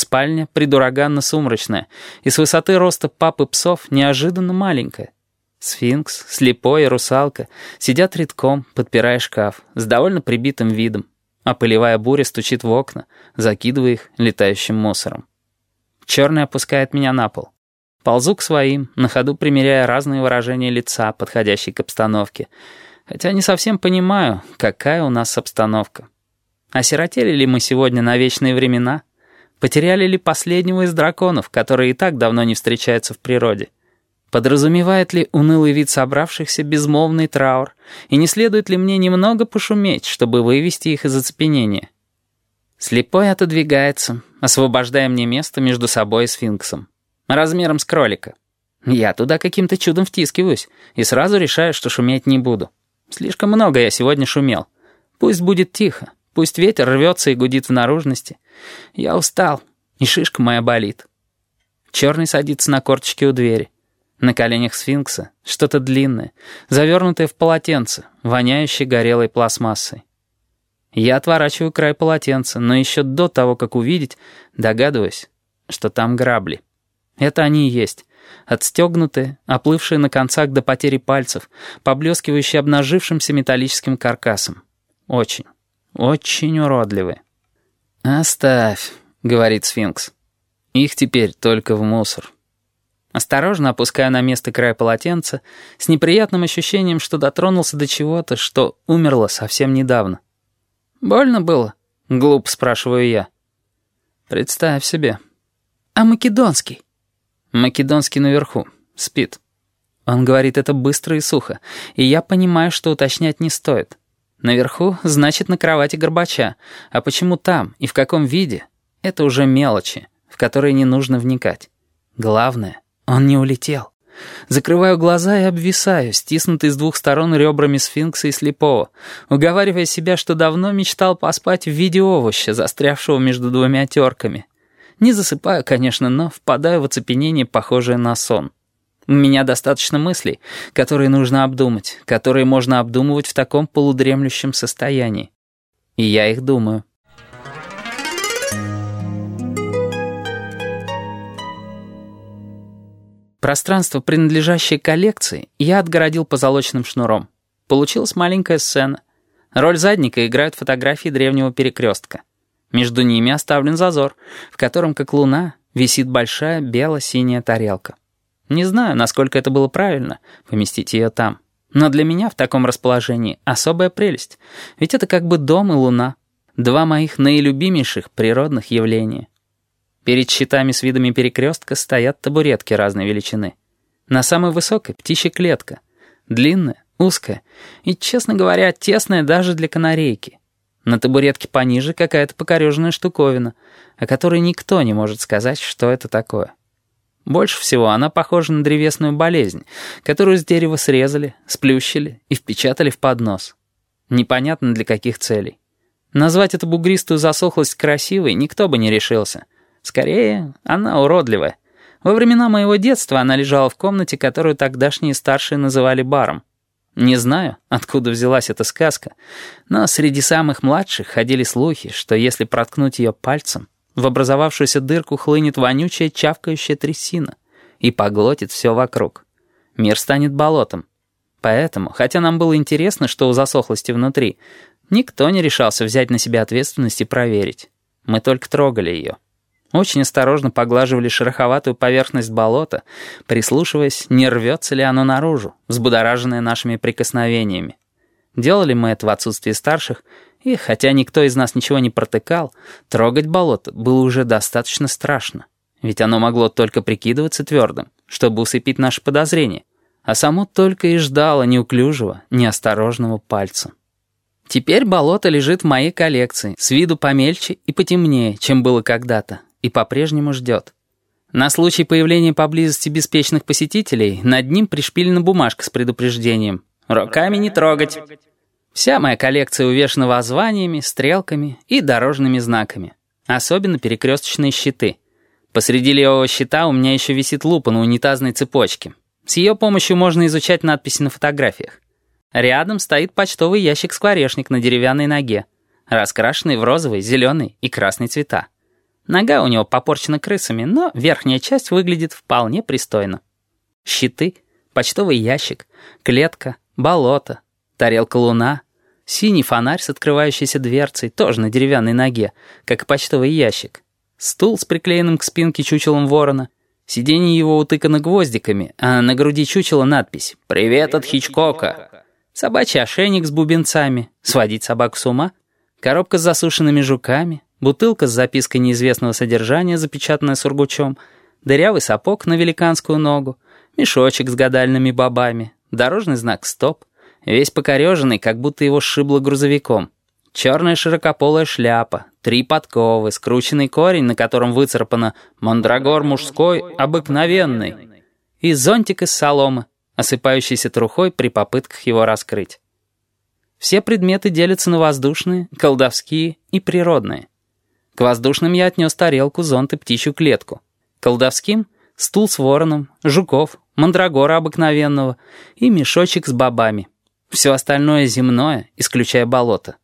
Спальня придураганно-сумрачная, и с высоты роста папы псов неожиданно маленькая. Сфинкс, слепой и русалка сидят редком, подпирая шкаф, с довольно прибитым видом, а пылевая буря стучит в окна, закидывая их летающим мусором. Черный опускает меня на пол. Ползу к своим, на ходу примеряя разные выражения лица, подходящие к обстановке, хотя не совсем понимаю, какая у нас обстановка. Осиротели ли мы сегодня на вечные времена? Потеряли ли последнего из драконов, которые и так давно не встречаются в природе? Подразумевает ли унылый вид собравшихся безмолвный траур, и не следует ли мне немного пошуметь, чтобы вывести их из оцепенения? Слепой отодвигается, освобождая мне место между собой и сфинксом, размером с кролика. Я туда каким-то чудом втискиваюсь и сразу решаю, что шуметь не буду. Слишком много я сегодня шумел. Пусть будет тихо, пусть ветер рвется и гудит в наружности. Я устал, и шишка моя болит. Черный садится на корточки у двери. На коленях сфинкса что-то длинное, завернутое в полотенце, воняющее горелой пластмассой. Я отворачиваю край полотенца, но еще до того, как увидеть, догадываюсь, что там грабли. Это они и есть. Отстегнутые, оплывшие на концах до потери пальцев, поблескивающие обнажившимся металлическим каркасом. Очень, очень уродливые. «Оставь», — говорит сфинкс. «Их теперь только в мусор». Осторожно опускаю на место край полотенца с неприятным ощущением, что дотронулся до чего-то, что умерло совсем недавно. «Больно было?» — глуп спрашиваю я. «Представь себе». «А македонский?» «Македонский наверху. Спит». Он говорит это быстро и сухо, и я понимаю, что уточнять не стоит. Наверху значит на кровати Горбача, а почему там и в каком виде — это уже мелочи, в которые не нужно вникать. Главное — он не улетел. Закрываю глаза и обвисаю, стиснутый с двух сторон ребрами сфинкса и слепого, уговаривая себя, что давно мечтал поспать в виде овоща, застрявшего между двумя терками. Не засыпаю, конечно, но впадаю в оцепенение, похожее на сон. У меня достаточно мыслей, которые нужно обдумать, которые можно обдумывать в таком полудремлющем состоянии. И я их думаю. Пространство, принадлежащее коллекции, я отгородил позолоченным шнуром. Получилась маленькая сцена. Роль задника играют фотографии древнего перекрестка. Между ними оставлен зазор, в котором, как луна, висит большая бело-синяя тарелка. Не знаю, насколько это было правильно, поместить ее там. Но для меня в таком расположении особая прелесть, ведь это как бы дом и луна. Два моих наилюбимейших природных явления. Перед щитами с видами перекрестка стоят табуретки разной величины. На самой высокой птичья клетка. Длинная, узкая и, честно говоря, тесная даже для канарейки. На табуретке пониже какая-то покореженная штуковина, о которой никто не может сказать, что это такое. Больше всего она похожа на древесную болезнь, которую с дерева срезали, сплющили и впечатали в поднос. Непонятно для каких целей. Назвать эту бугристую засохлость красивой никто бы не решился — Скорее, она уродливая. Во времена моего детства она лежала в комнате, которую тогдашние старшие называли баром. Не знаю, откуда взялась эта сказка, но среди самых младших ходили слухи, что если проткнуть ее пальцем, в образовавшуюся дырку хлынет вонючая чавкающая трясина и поглотит все вокруг. Мир станет болотом. Поэтому, хотя нам было интересно, что у засохлости внутри, никто не решался взять на себя ответственность и проверить. Мы только трогали ее. Очень осторожно поглаживали шероховатую поверхность болота, прислушиваясь, не рвется ли оно наружу, взбудораженное нашими прикосновениями. Делали мы это в отсутствии старших, и, хотя никто из нас ничего не протыкал, трогать болото было уже достаточно страшно, ведь оно могло только прикидываться твердым, чтобы усыпить наши подозрения, а само только и ждало неуклюжего, неосторожного пальца. Теперь болото лежит в моей коллекции, с виду помельче и потемнее, чем было когда-то, и по-прежнему ждет. На случай появления поблизости беспечных посетителей над ним пришпилена бумажка с предупреждением «Руками не трогать». Вся моя коллекция увешана воззваниями, стрелками и дорожными знаками. Особенно перекресточные щиты. Посреди левого щита у меня еще висит лупа на унитазной цепочке. С ее помощью можно изучать надписи на фотографиях. Рядом стоит почтовый ящик-скворечник на деревянной ноге, раскрашенный в розовый, зеленый и красный цвета. Нога у него попорчена крысами, но верхняя часть выглядит вполне пристойно. Щиты, почтовый ящик, клетка, болото, тарелка луна, синий фонарь с открывающейся дверцей, тоже на деревянной ноге, как и почтовый ящик, стул с приклеенным к спинке чучелом ворона, сиденье его утыкано гвоздиками, а на груди чучела надпись «Привет от Хичкока», собачий ошейник с бубенцами, сводить собаку с ума, коробка с засушенными жуками, бутылка с запиской неизвестного содержания, запечатанная сургучом, дырявый сапог на великанскую ногу, мешочек с гадальными бобами, дорожный знак «Стоп», весь покореженный, как будто его сшибло грузовиком, черная широкополая шляпа, три подковы, скрученный корень, на котором выцарапано «Мандрагор мужской, обыкновенный», и зонтик из соломы, осыпающийся трухой при попытках его раскрыть. Все предметы делятся на воздушные, колдовские и природные. К воздушным я отнес тарелку, зонт и птичью клетку. Колдовским — стул с вороном, жуков, мандрагора обыкновенного и мешочек с бобами. Все остальное земное, исключая болото.